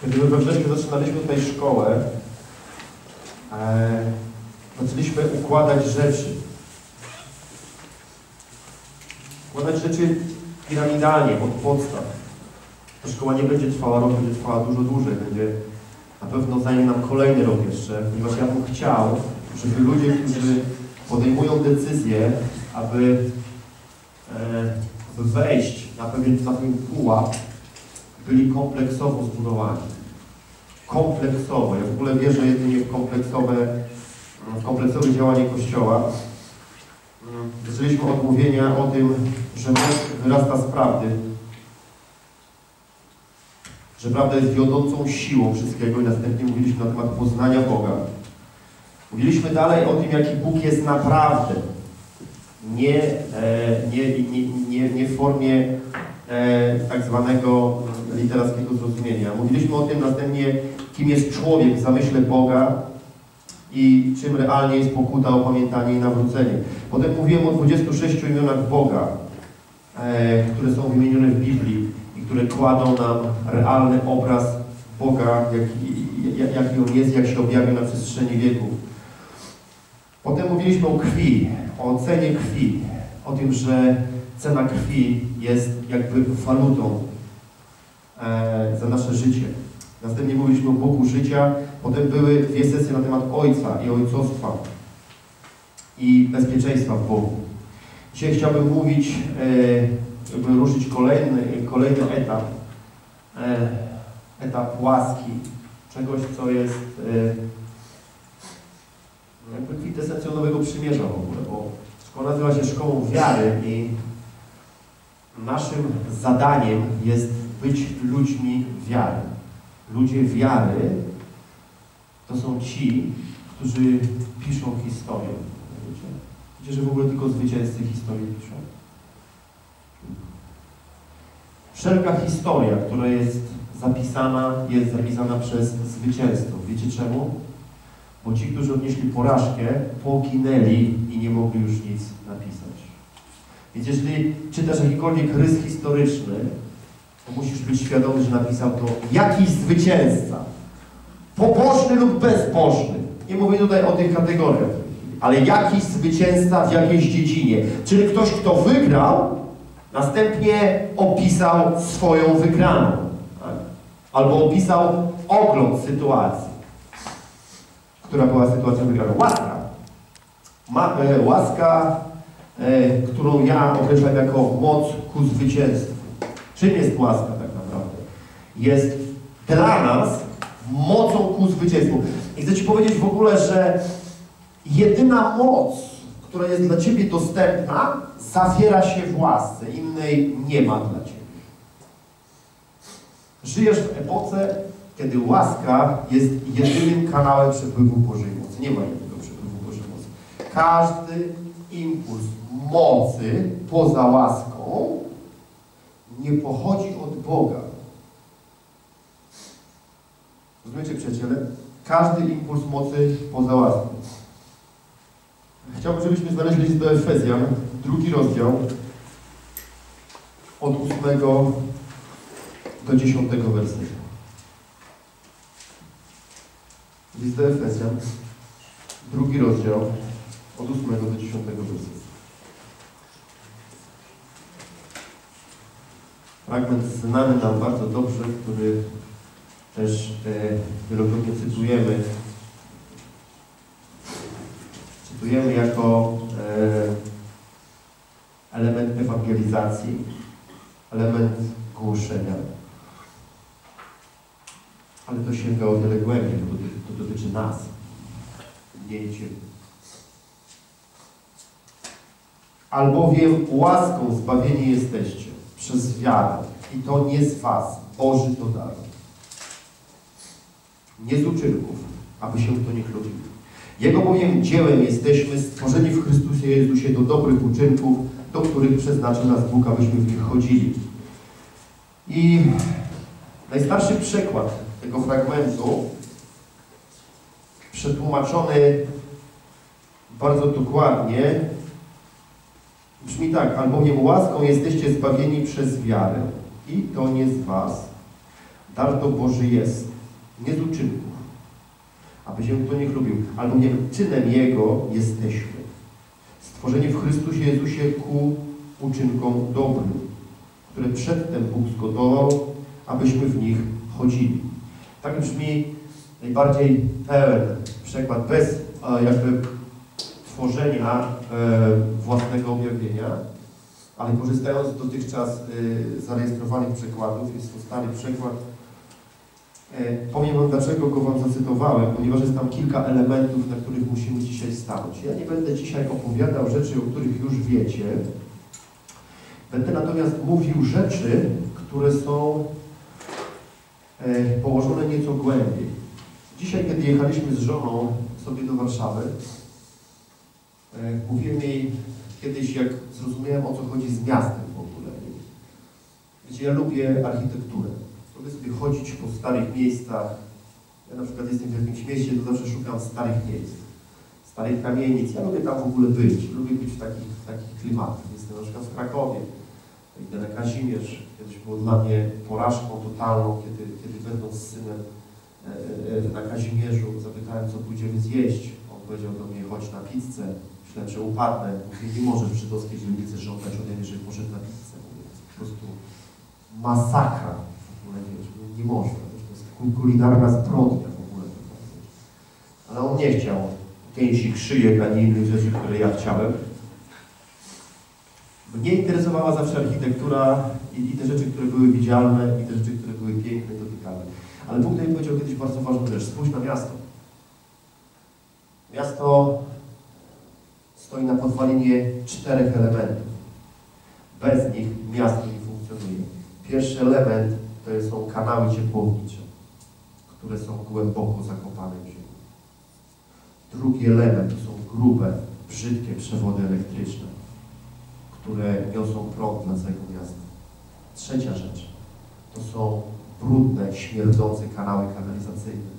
Kiedy my we wrześniu zaczynaliśmy tutaj szkołę, e, zaczęliśmy układać rzeczy. Układać rzeczy piramidalnie, od podstaw. Ta szkoła nie będzie trwała rok, będzie trwała dużo dłużej. Będzie na pewno zajmie nam kolejny rok jeszcze, ponieważ ja bym chciał, żeby ludzie, którzy podejmują decyzję, aby, e, wejść na pewien, na pewien pułap, byli kompleksowo zbudowani. Kompleksowo. Ja w ogóle wierzę jedynie w kompleksowe, kompleksowe działanie Kościoła. Zaczęliśmy od mówienia o tym, że moc wyrasta z prawdy, że prawda jest wiodącą siłą wszystkiego i następnie mówiliśmy na temat poznania Boga. Mówiliśmy dalej o tym, jaki Bóg jest naprawdę. Nie, e, nie, nie, nie, nie w formie tak zwanego literackiego zrozumienia. Mówiliśmy o tym następnie, kim jest człowiek w zamyśle Boga i czym realnie jest pokuta, opamiętanie i nawrócenie. Potem mówiłem o 26 imionach Boga, e, które są wymienione w Biblii i które kładą nam realny obraz Boga, jaki, jaki On jest, jak się objawił na przestrzeni wieków. Potem mówiliśmy o krwi, o cenie krwi, o tym, że cena krwi jest jakby walutą e, za nasze życie. Następnie mówiliśmy o Bogu życia, potem były dwie sesje na temat Ojca i Ojcostwa i bezpieczeństwa w Bogu. Dzisiaj chciałbym mówić, e, jakby ruszyć kolejny, kolejny etap, e, etap łaski, czegoś, co jest e, jakby kwintesencją Nowego Przymierza w ogóle, bo szkoła nazywa się Szkołą Wiary i naszym zadaniem jest być ludźmi wiary. Ludzie wiary to są ci, którzy piszą historię. Wiecie? Wiecie, że w ogóle tylko zwycięzcy historię piszą? Wszelka historia, która jest zapisana, jest zapisana przez zwycięzców. Wiecie czemu? Bo ci, którzy odnieśli porażkę, poginęli i nie mogli już nic napisać. Więc jeżeli czytasz jakikolwiek rys historyczny, to musisz być świadomy, że napisał to jakiś zwycięzca. Pobożny lub bezbożny. Nie mówię tutaj o tych kategoriach. Ale jakiś zwycięzca w jakiejś dziedzinie. Czyli ktoś, kto wygrał, następnie opisał swoją wygraną. Tak? Albo opisał ogląd sytuacji która była sytuacją wygraną. Łaska. Ma, e, łaska, którą ja określam jako moc ku zwycięstwu. Czym jest łaska tak naprawdę? Jest dla nas mocą ku zwycięstwu. I chcę Ci powiedzieć w ogóle, że jedyna moc, która jest dla Ciebie dostępna, zawiera się w łasce. Innej nie ma dla Ciebie. Żyjesz w epoce kiedy łaska jest jedynym kanałem przepływu Bożej mocy. Nie ma innego przepływu Bożej mocy. Każdy impuls mocy poza łaską nie pochodzi od Boga. Rozumiecie, przyjaciele? Każdy impuls mocy poza łaską. Chciałbym, żebyśmy znaleźli list do Efezjan, drugi rozdział, od 8 do 10 wersetu. List do Efezjan, drugi rozdział, od 8 do 10 wersetu. Fragment znany nam bardzo dobrze, który też e, wielokrotnie cytujemy. Cytujemy jako e, element ewangelizacji, element głoszenia. Ale to sięga o wiele głębiej, to to dotyczy nas, nie. Albowiem łaską zbawieni jesteście przez wiarę i to nie z Was, Boży to dar. Nie z uczynków, aby się kto nie chlubił. Jego bowiem dziełem jesteśmy stworzeni w Chrystusie Jezusie do dobrych uczynków, do których przeznaczył nas Bóg, abyśmy w nich chodzili. I najstarszy przykład tego fragmentu, przetłumaczony bardzo dokładnie, brzmi tak, albowiem łaską jesteście zbawieni przez wiarę i to nie z was. Dar to Boży jest, nie z uczynków, aby się kto nie chlubił, albowiem czynem Jego jesteśmy. Stworzeni w Chrystusie Jezusie ku uczynkom dobrym, które przedtem Bóg zgotował, abyśmy w nich chodzili. Tak brzmi najbardziej pełen przykład, bez jakby tworzenia e, własnego objawienia, ale korzystając z dotychczas e, zarejestrowanych przykładów, jest to stary przykład. E, powiem Wam, dlaczego go Wam zacytowałem, ponieważ jest tam kilka elementów, na których musimy dzisiaj stanąć. Ja nie będę dzisiaj opowiadał rzeczy, o których już wiecie. Będę natomiast mówił rzeczy, które są położone nieco głębiej. Dzisiaj, kiedy jechaliśmy z żoną sobie do Warszawy, mówiłem jej kiedyś, jak zrozumiałem, o co chodzi z miastem w ogóle. Wiecie, ja lubię architekturę. Lubię sobie chodzić po starych miejscach. Ja na przykład jestem w jakimś mieście, to zawsze szukam starych miejsc, starych kamienic. Ja lubię tam w ogóle być. Lubię być w takich, w takich klimatach. Jestem na przykład w Krakowie. Idę na Kazimierz. Kiedyś było dla mnie porażką totalną, kiedy, kiedy będąc z synem e, e, na Kazimierzu zapytałem, co pójdziemy zjeść. On powiedział do mnie, chodź na pizzę. Upadnę. Mówię, nie możesz w żydowskiej dzielnicy żądać ode mnie, że poszedł na pizzę. To jest po prostu masakra. W ogóle wiesz, nie można. To jest kulinarna zbrodnia w ogóle. Ale on nie chciał gęsich szyjek, ani innych rzeczy, które ja chciałem. Mnie interesowała zawsze architektura i, i te rzeczy, które były widzialne, i te rzeczy, które były piękne, dotykalne. Ale Bóg mi powiedział kiedyś bardzo ważną rzecz. Spójrz na miasto. Miasto stoi na podwalinie czterech elementów. Bez nich miasto nie funkcjonuje. Pierwszy element to są kanały ciepłownicze, które są głęboko zakopane w ziemi. Drugi element to są grube, brzydkie przewody elektryczne, które niosą prąd dla całego miasta. Trzecia rzecz to są brudne, śmierdzące kanały kanalizacyjne.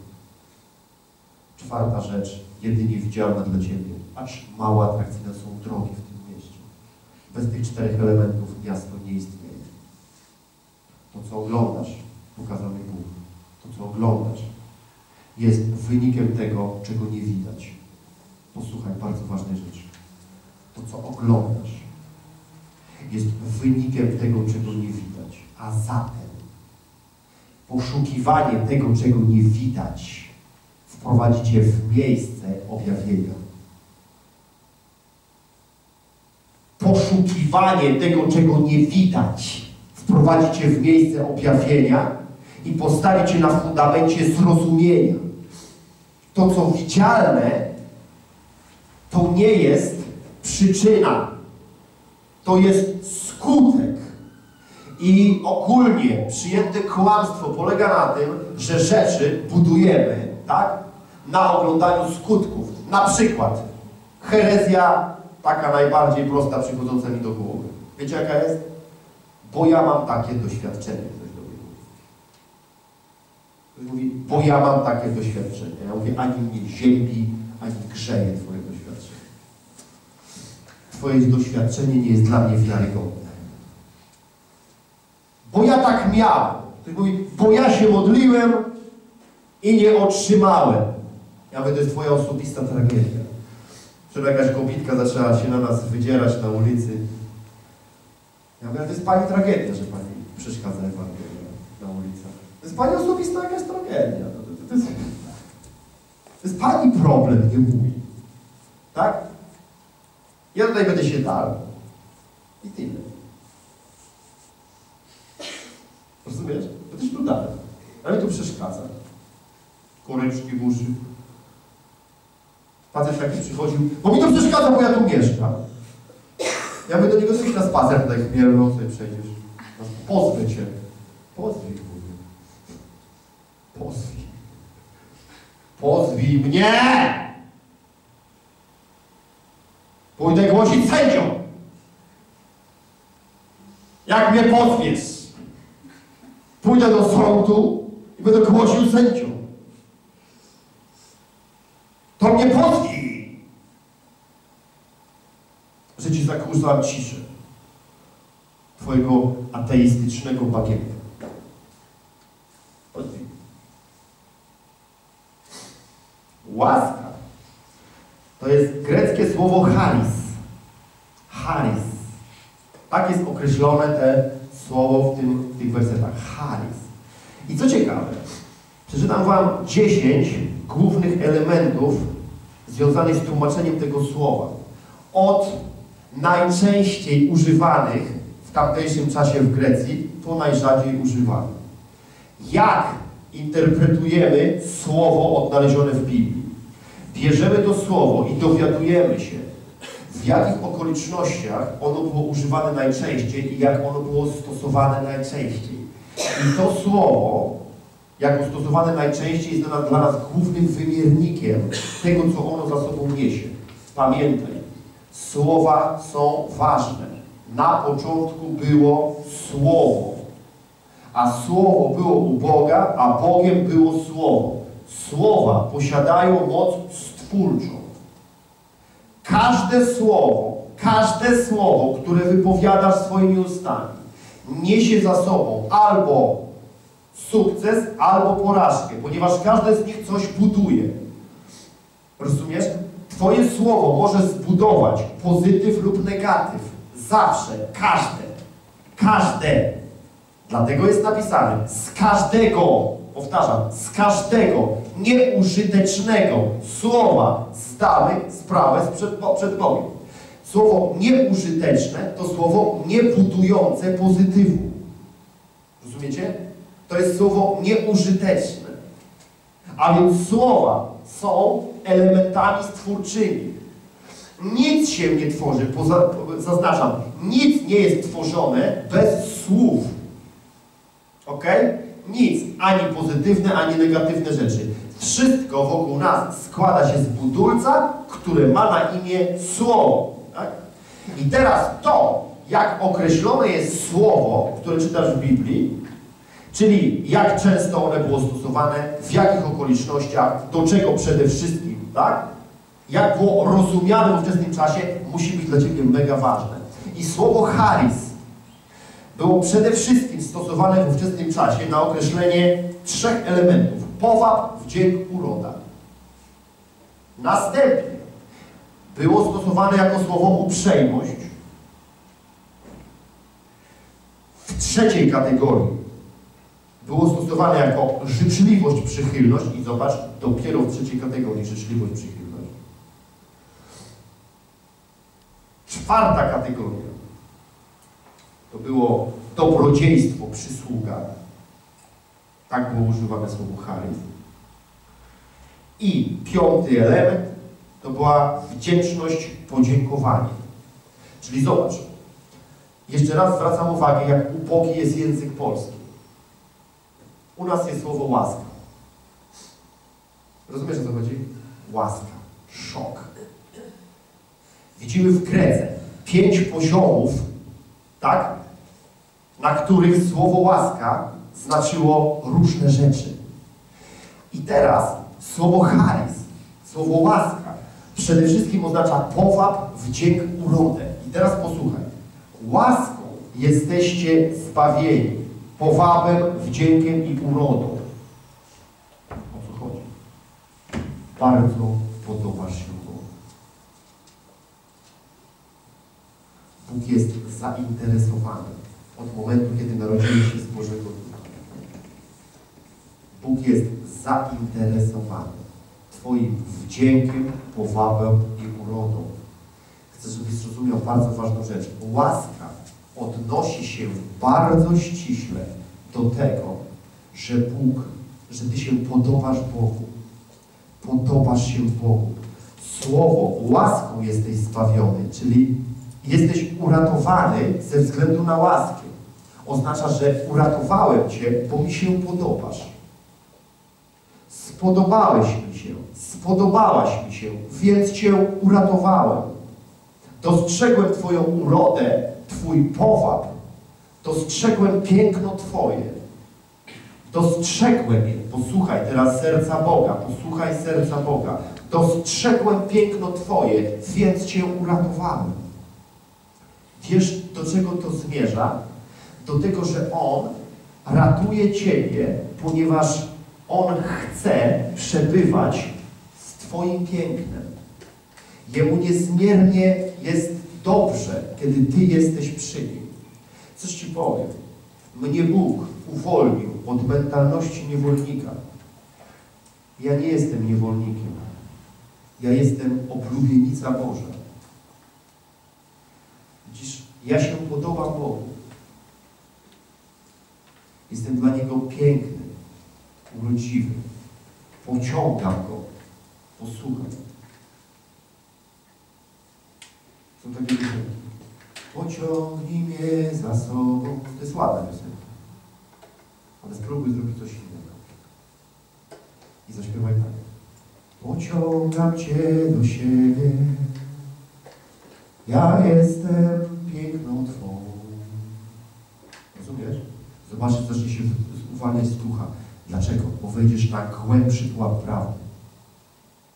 Czwarta rzecz, jedynie widzialna dla Ciebie, acz mało atrakcyjne są drogi w tym mieście. Bez tych czterech elementów miasto nie istnieje. To, co oglądasz, pokazał mi Bóg, to, co oglądasz, jest wynikiem tego, czego nie widać. Posłuchaj, bardzo ważnej rzeczy. To, co oglądasz, jest wynikiem tego, czego nie widać. A zatem poszukiwanie tego, czego nie widać, wprowadzi Cię w miejsce objawienia. Poszukiwanie tego, czego nie widać, wprowadzi Cię w miejsce objawienia i postawi Cię na fundamencie zrozumienia. To, co widzialne, to nie jest przyczyna. To jest skutek. I ogólnie przyjęte kłamstwo polega na tym, że rzeczy budujemy, tak? Na oglądaniu skutków. Na przykład herezja, taka najbardziej prosta, przychodząca mi do głowy. Wiecie jaka jest? Bo ja mam takie doświadczenie. Ktoś do mnie mówi. Ktoś mówi, bo ja mam takie doświadczenie. Ja mówię, ani mnie ziębi, ani grzeje Twoje doświadczenie. Twoje doświadczenie nie jest dla mnie wiarygodne. Bo ja tak miałem. Ktoś mówi, bo ja się modliłem i nie otrzymałem. Ja mówię, to jest Twoja osobista tragedia. Wczoraj jakaś kobitka zaczęła się na nas wydzierać na ulicy. Ja mówię, to jest Pani tragedia, że Pani przeszkadza Ewangelii na ulicach. To jest Pani osobista jakaś tragedia. To, to, to, jest, to jest Pani problem, nie mój. Tak? Ja tutaj będę się dał. I tyle. Rozumiesz? Będziesz tu dalej. Ale tu przeszkadza. Koreczki w uszy. Facet taki przychodził, bo mi to przeszkadza, bo ja tu mieszkam. Ja mówię do niego, coś na spacer tutaj chmielną sobie przejdziesz. Pozwę cię. Pozwij, mówię. Pozwij. Pozwij mnie! Pójdę głosić sędziom. Jak mnie pozwiesz, pójdę do sądu i będę głosił sędziom. To mnie pozwij, że ci zakłócam ciszę Twojego ateistycznego bagienka. Łaska to jest greckie słowo charis. Charis. Tak jest określone te słowo w, tym, w tych wersetach. Charis. I co ciekawe, przeczytam Wam 10 głównych elementów związanych z tłumaczeniem tego słowa. Od najczęściej używanych w tamtejszym czasie w Grecji po najrzadziej używane. Jak interpretujemy słowo odnalezione w Biblii? Bierzemy to słowo i dowiadujemy się, w jakich okolicznościach ono było używane najczęściej i jak ono było stosowane najczęściej. I to słowo, jako stosowane najczęściej, jest dla nas, dla nas głównym wymiernikiem tego, co ono za sobą niesie. Pamiętaj, słowa są ważne. Na początku było Słowo, a Słowo było u Boga, a Bogiem było Słowo. Słowa posiadają moc stwórczą. Każde słowo, każde słowo, które wypowiadasz swoimi ustami, niesie za sobą albo sukces, albo porażkę, ponieważ każde z nich coś buduje. Rozumiesz? Twoje słowo może zbudować pozytyw lub negatyw. Zawsze, każde. Każde. Dlatego jest napisane z każdego, powtarzam, z każdego nieużytecznego słowa zdamy sprawę przed, przed Bogiem. Słowo nieużyteczne to słowo niebudujące pozytywu. Rozumiecie? To jest słowo nieużyteczne. A więc słowa są elementami stwórczymi. Nic się nie tworzy, poza, zaznaczam, nic nie jest tworzone bez słów. Ok? Nic, ani pozytywne, ani negatywne rzeczy. Wszystko wokół nas składa się z budulca, które ma na imię Słowo. Tak? I teraz to, jak określone jest Słowo, które czytasz w Biblii, czyli jak często one było stosowane, w jakich okolicznościach, do czego przede wszystkim, tak? Jak było rozumiane w ówczesnym czasie, musi być dla Ciebie mega ważne. I słowo charis było przede wszystkim stosowane w ówczesnym czasie na określenie trzech elementów. Powab, wdzięk, uroda. Następnie było stosowane jako słowo uprzejmość. W trzeciej kategorii było stosowane jako życzliwość, przychylność i zobacz, dopiero w trzeciej kategorii życzliwość, przychylność. Czwarta kategoria to było dobrodziejstwo, przysługa. Tak było używane słowo charyzm. I piąty element to była wdzięczność, podziękowanie. Czyli zobacz, jeszcze raz zwracam uwagę, jak ubogi jest język polski. U nas jest słowo łaska. Rozumiesz o co chodzi? Łaska. Szok. Widzimy w Grece pięć poziomów, tak? Na których słowo łaska znaczyło różne rzeczy. I teraz słowo charis, słowo łaska, przede wszystkim oznacza powab, wdzięk, urodę. I teraz posłuchaj. Łaską jesteście zbawieni, powabem, wdziękiem i urodą. O co chodzi? Bardzo podobasz się Bogu. Bóg jest zainteresowany od momentu, kiedy narodziłeś się z Bożego Ducha. Bóg jest zainteresowany Twoim wdziękiem, powabem i urodą. Chcę, żebyś zrozumiał bardzo ważną rzecz. Łaska odnosi się bardzo ściśle do tego, że Bóg, że Ty się podobasz Bogu. Podobasz się Bogu. Słowo łaską jesteś zbawiony, czyli jesteś uratowany ze względu na łaskę. Oznacza, że uratowałem Cię, bo mi się podobasz. Spodobałeś mi się, spodobałaś mi się, więc Cię uratowałem. Dostrzegłem Twoją urodę, Twój powab. Dostrzegłem piękno Twoje. Dostrzegłem je. Posłuchaj teraz serca Boga. Posłuchaj serca Boga. Dostrzegłem piękno Twoje, więc Cię uratowałem. Wiesz, do czego to zmierza? Do tego, że On ratuje Ciebie, ponieważ On chce przebywać z Twoim pięknem. Jemu niezmiernie jest dobrze, kiedy Ty jesteś przy Nim. Coś Ci powiem. Mnie Bóg uwolnił od mentalności niewolnika. Ja nie jestem niewolnikiem. Ja jestem oblubienica Boża. Widzisz, ja się podobam Bogu. Jestem dla Niego piękny, urodziwy. Pociągam Go. Posłuchaj. Są takie piosenki. Pociągnij mnie za sobą. To jest ładna piosenka. Ale spróbuj zrobić coś innego. I zaśpiewaj tak. Pociągam Cię do siebie. Ja jestem piękną Twą. Rozumiesz? Zobaczysz, zacznie się uwalniać z ducha. Dlaczego? Bo wejdziesz na głębszy pułap prawdy.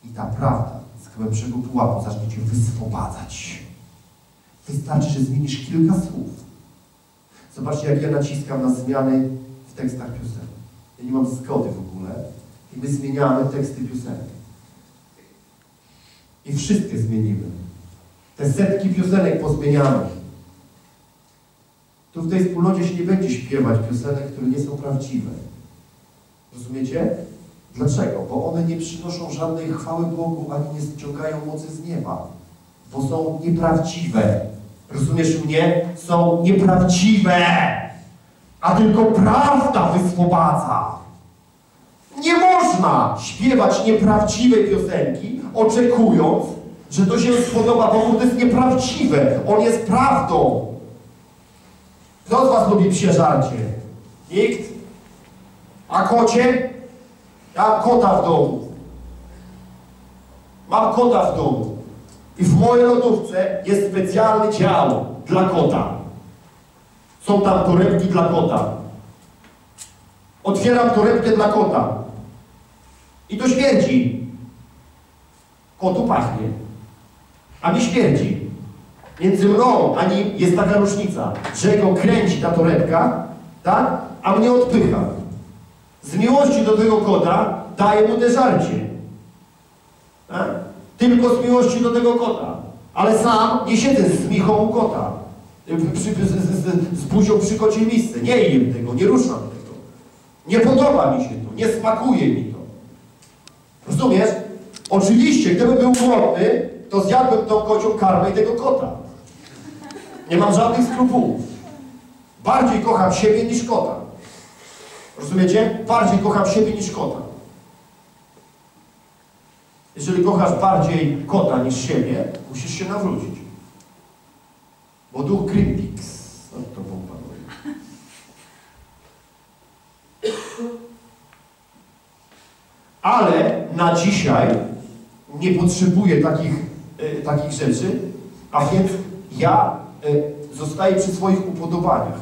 I ta prawda z głębszego pułapu zacznie Cię wyswobadzać. Wystarczy, że zmienisz kilka słów. Zobaczcie, jak ja naciskam na zmiany w tekstach piosenek. Ja nie mam zgody w ogóle. I my zmieniamy teksty piosenek. I wszystkie zmienimy. Te setki piosenek pozmieniamy. Tu w tej wspólnocie się nie będzie śpiewać piosenek, które nie są prawdziwe. Rozumiecie? Dlaczego? Bo one nie przynoszą żadnej chwały Bogu, ani nie ściągają mocy z nieba. Bo są nieprawdziwe. Rozumiesz mnie? Są nieprawdziwe. A tylko prawda wyswobadza. Nie można śpiewać nieprawdziwej piosenki, oczekując, że to się spodoba Bogu. To jest nieprawdziwe. On jest prawdą. Kto z Was lubi psie żarcie? Nikt? A kocie? Ja mam kota w domu. Mam kota w domu. I w mojej lodówce jest specjalny dział dla kota. Są tam torebki dla kota. Otwieram torebkę dla kota. I to śmierdzi. Kotu pachnie. A mi śmierdzi. Między mną a nim jest taka różnica, że go kręci ta torebka, tak? A mnie odpycha. Z miłości do tego kota daję mu te. Tak? Tylko z miłości do tego kota. Ale sam nie siedzę z michą kota. Przy, z, z, z buzią przy kocie miejsce. Nie jem tego, nie ruszam tego. Nie podoba mi się to, nie smakuje mi to. Rozumiesz? Oczywiście, gdybym był głodny, to zjadłbym tą kocią karmę i tego kota. Nie mam żadnych skrupułów. Bardziej kocham siebie niż kota. Rozumiecie? Bardziej kocham siebie niż kota. Jeżeli kochasz bardziej kota niż siebie, musisz się nawrócić. Bo duch Greenpeace, no to bomba. Ale na dzisiaj nie potrzebuję takich, y, takich rzeczy, a więc ja y, zostaję przy swoich upodobaniach.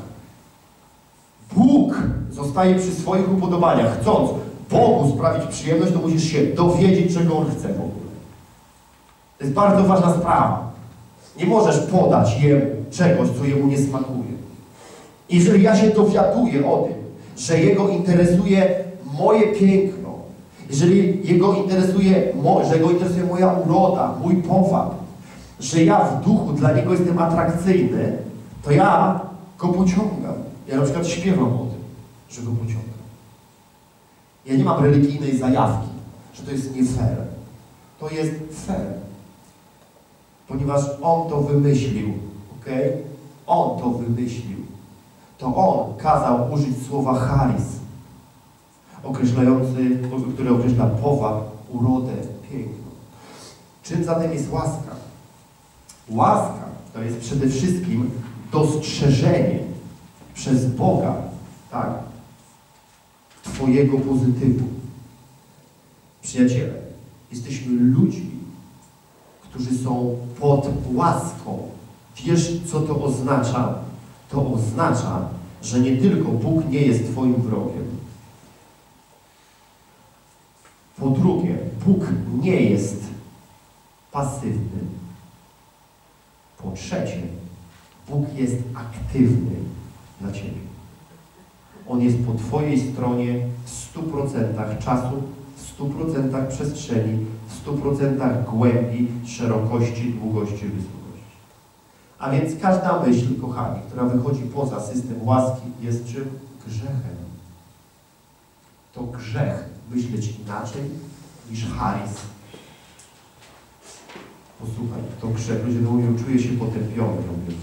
Bóg zostaje przy swoich upodobaniach. Chcąc Bogu sprawić przyjemność, to musisz się dowiedzieć, czego On chce w ogóle. To jest bardzo ważna sprawa. Nie możesz podać Jemu czegoś, co Jemu nie smakuje. Jeżeli ja się dowiaduję o tym, że Jego interesuje moje piękno, jeżeli Jego interesuje, że Jego interesuje moja uroda, mój powab, że ja w duchu dla Niego jestem atrakcyjny, to ja Go pociągam. Ja na przykład śpiewam o tym, że Go pociągam. Ja nie mam religijnej zajawki, że to jest nie fair. To jest fair. Ponieważ On to wymyślił, ok? On to wymyślił. To On kazał użyć słowa charis, określający, które określa powag, urodę, piękno. Czym zatem jest łaska? Łaska to jest przede wszystkim dostrzeżenie przez Boga, tak? Twojego pozytywu. Przyjaciele, jesteśmy ludźmi, którzy są pod łaską. Wiesz, co to oznacza? To oznacza, że nie tylko Bóg nie jest Twoim wrogiem. Po drugie, Bóg nie jest pasywny. Po trzecie, Bóg jest aktywny dla Ciebie. On jest po Twojej stronie w 100% czasu, w 100% przestrzeni, w 100% głębi, szerokości, długości, wysokości. A więc każda myśl, kochani, która wychodzi poza system łaski, jest czym? Grzechem. To grzech myśleć inaczej niż Harris. Posłuchaj, to grzech. Ludzie mówią, czuję się potępiony. Ja mówię,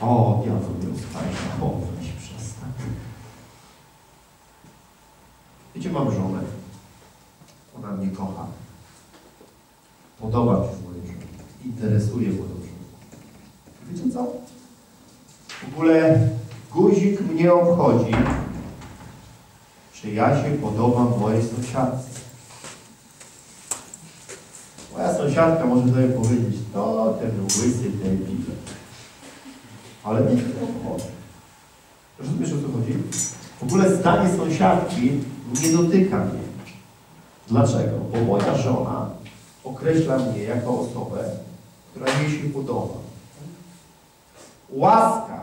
O, diabeł mnie ustawia. O, weź, przestań. Wiecie, mam żonę. Ona mnie kocha. Podoba mi się moje żonie. Interesuje moją żonę. Wiecie co? W ogóle guzik mnie obchodzi, czy ja się podobam mojej sąsiadce. Moja sąsiadka może sobie powiedzieć, to ten łysy debil. Ale mnie to obchodzi. Rozumiesz o co chodzi? W ogóle zdanie sąsiadki nie dotyka mnie. Dlaczego? Bo moja żona określa mnie jako osobę, która jej się podoba. Łaska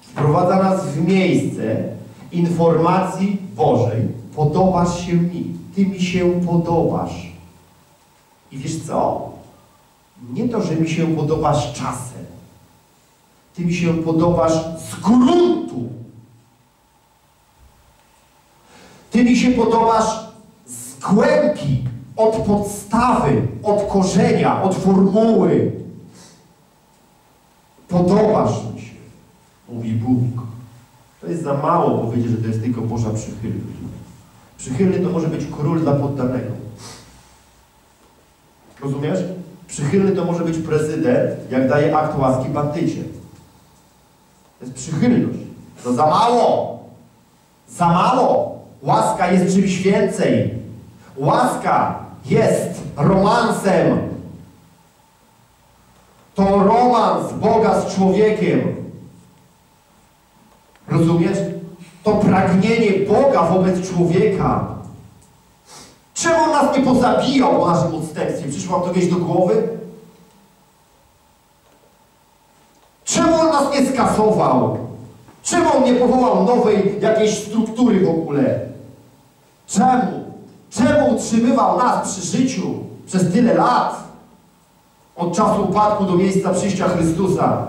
wprowadza nas w miejsce informacji Bożej. Podobasz się mi. Ty mi się podobasz. I wiesz co? Nie to, że mi się podobasz czasem. Ty mi się podobasz z gruntu. Ty mi się podobasz z głębi, od podstawy, od korzenia, od formuły. Podobasz mi się, mówi Bóg. To jest za mało powiedzieć, że to jest tylko Boża przychylność. Przychylny to może być król dla poddanego. Rozumiesz? Przychylny to może być prezydent, jak daje akt łaski bandycie. To jest przychylność. To za mało. Za mało. Łaska jest czymś więcej. Łaska jest romansem. To romans Boga z człowiekiem. Rozumiesz? To pragnienie Boga wobec człowieka. Czemu on nas nie pozabijał po naszym odstępstwie? Przyszło wam to gdzieś do głowy? Czemu on nas nie skasował? Czemu on nie powołał nowej jakiejś struktury w ogóle? Czemu? Czemu utrzymywał nas przy życiu przez tyle lat? Od czasu upadku do miejsca przyjścia Chrystusa.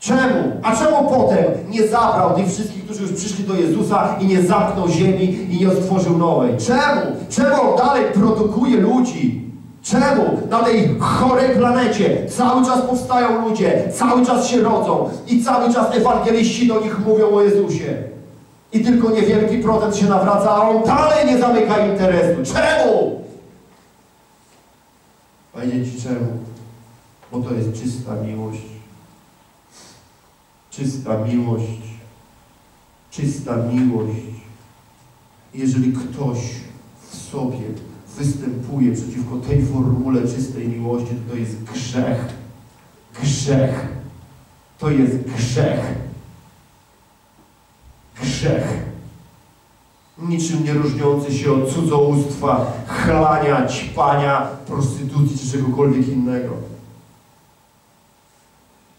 Czemu? A czemu potem nie zabrał tych wszystkich, którzy już przyszli do Jezusa i nie zamknął ziemi i nie stworzył nowej? Czemu? Czemu on dalej produkuje ludzi? Czemu na tej chorej planecie cały czas powstają ludzie, cały czas się rodzą i cały czas ewangeliści do nich mówią o Jezusie? I tylko niewielki procent się nawraca, a on dalej nie zamyka interesu. Czemu? Powiedzieć ci czemu? Bo to jest czysta miłość. Czysta miłość. Czysta miłość. Jeżeli ktoś w sobie występuje przeciwko tej formule czystej miłości, to jest grzech. Grzech. To jest grzech. Grzech. Niczym nie różniący się od cudzołóstwa, chlania, ćpania, prostytucji czy czegokolwiek innego.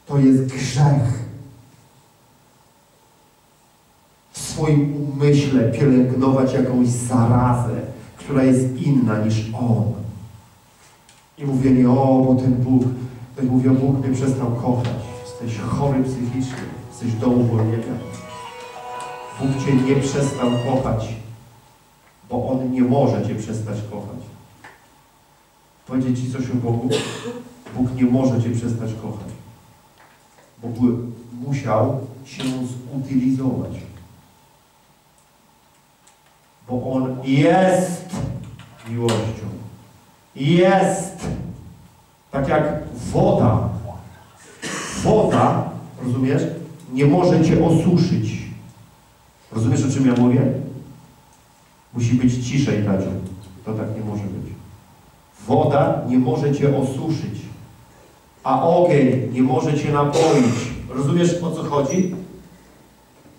To jest grzech. W swoim umyśle pielęgnować jakąś zarazę, która jest inna niż On. I mówienie, o, bo ten Bóg, ten mówi, o Bóg mnie przestał kochać. Jesteś chory psychicznie, jesteś do uwolnienia. Bóg Cię nie przestał kochać, bo On nie może Cię przestać kochać. Powiedzieć Ci coś o Bogu? Bóg nie może Cię przestać kochać, bo musiał się zutylizować. Bo On jest miłością. Jest. Tak jak woda. Woda, rozumiesz, nie może Cię osuszyć. Rozumiesz, o czym ja mówię? Musi być ciszej, Tadziu. To tak nie może być. Woda nie może Cię osuszyć, a ogień nie może Cię napoić. Rozumiesz, o co chodzi?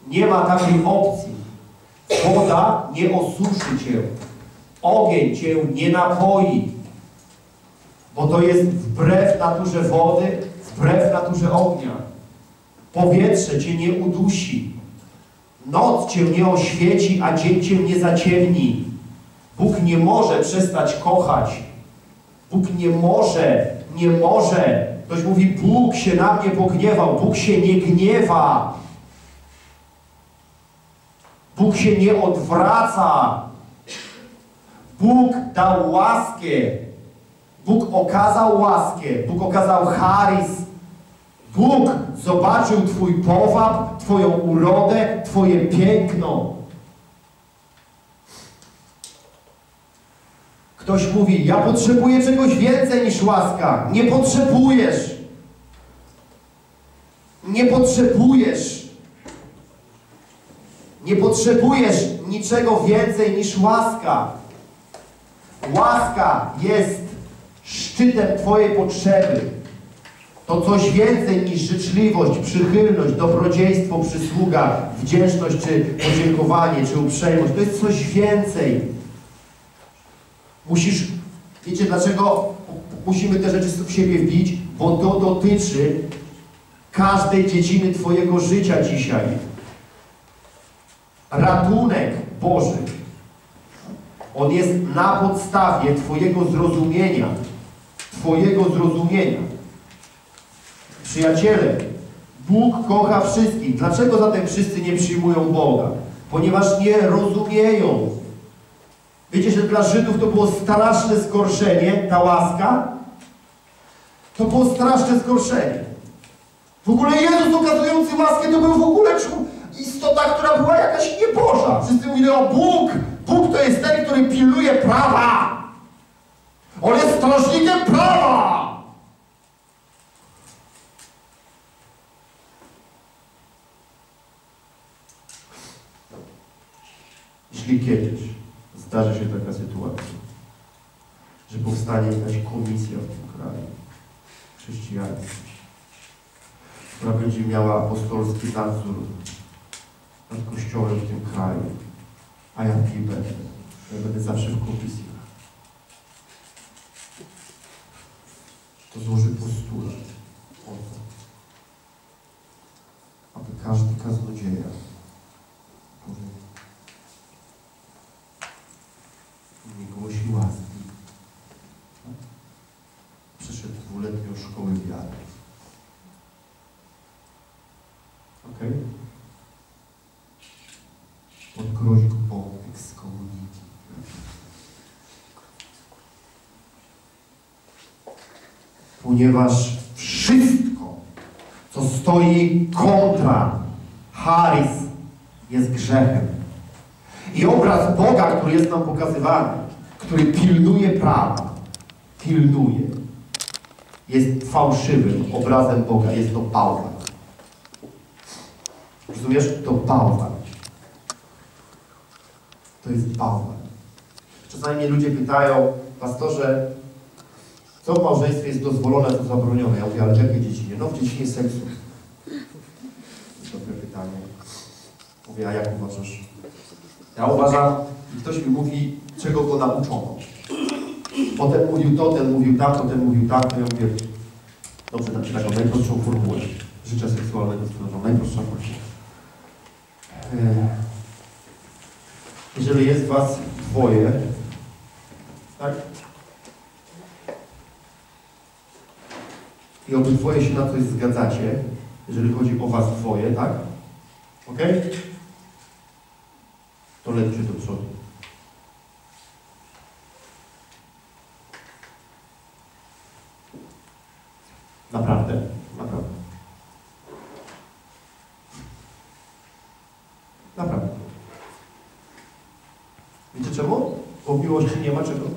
Nie ma takiej opcji. Woda nie osuszy Cię. Ogień Cię nie napoi. Bo to jest wbrew naturze wody, wbrew naturze ognia. Powietrze cię nie udusi. Noc cię nie oświeci, a dzień cię nie zaciemni. Bóg nie może przestać kochać. Bóg nie może, nie może. Ktoś mówi, Bóg się na mnie pogniewał. Bóg się nie gniewa. Bóg się nie odwraca. Bóg dał łaskę. Bóg okazał łaskę. Bóg okazał charyz. Bóg zobaczył Twój powab, Twoją urodę, Twoje piękno. Ktoś mówi, ja potrzebuję czegoś więcej niż łaska. Nie potrzebujesz. Nie potrzebujesz. Nie potrzebujesz niczego więcej niż łaska. Łaska jest szczytem Twojej potrzeby. To coś więcej niż życzliwość, przychylność, dobrodziejstwo, przysługa, wdzięczność, czy podziękowanie, czy uprzejmość. To jest coś więcej. Musisz, wiecie dlaczego musimy te rzeczy w siebie wbić? Bo to dotyczy każdej dziedziny Twojego życia dzisiaj. Ratunek Boży. On jest na podstawie Twojego zrozumienia. Twojego zrozumienia. Przyjaciele, Bóg kocha wszystkich. Dlaczego zatem wszyscy nie przyjmują Boga? Ponieważ nie rozumieją. Wiecie, że dla Żydów to było straszne zgorszenie, ta łaska? To było straszne zgorszenie. W ogóle Jezus okazujący łaskę to był w ogóle czł- istota, która była jakaś nieboża. Wszyscy mówili o Bóg. Bóg to jest ten, który pilnuje prawa. On jest strażnikiem prawa. Jeśli kiedyś zdarzy się taka sytuacja, że powstanie jakaś komisja w tym kraju chrześcijańska, która będzie miała apostolski nadzór nad Kościołem w tym kraju, a ja w będę. Ja będę zawsze w komisjach. To złoży postulat o to, aby każdy kaznodzieja, który nie głosi łaski, przeszedł dwuletnią szkołę wiary. Okej? Pod groźbą ekskomuniki. Ponieważ wszystko, co stoi kontra charyz, jest grzechem. I obraz Boga, który jest nam pokazywany, który pilnuje prawa, pilnuje, jest fałszywym obrazem Boga. Jest to bałwan. Rozumiesz? To bałwan. To jest bałwan. Czasami mnie ludzie pytają, pastorze, co w małżeństwie jest dozwolone, co zabronione? Ja mówię, ale w jakiej dziedzinie? No w dziedzinie seksu. Dobre pytanie. Mówię, a jak uważasz? Ja uważam, i ktoś mi mówi, czego go nauczono. Potem mówił to, ten mówił tak, potem mówił tak, to ja mówię, dobrze, dam Ci taką najprostszą formułę życia seksualnego mężem, najprostsza formuła. E, Jeżeli jest Was dwoje, tak? I obydwoje się na coś zgadzacie, jeżeli chodzi o Was dwoje, tak? Ok? To lećcie do przodu. Naprawdę, naprawdę. Naprawdę. Wiecie czemu? Bo miłości nie ma czego?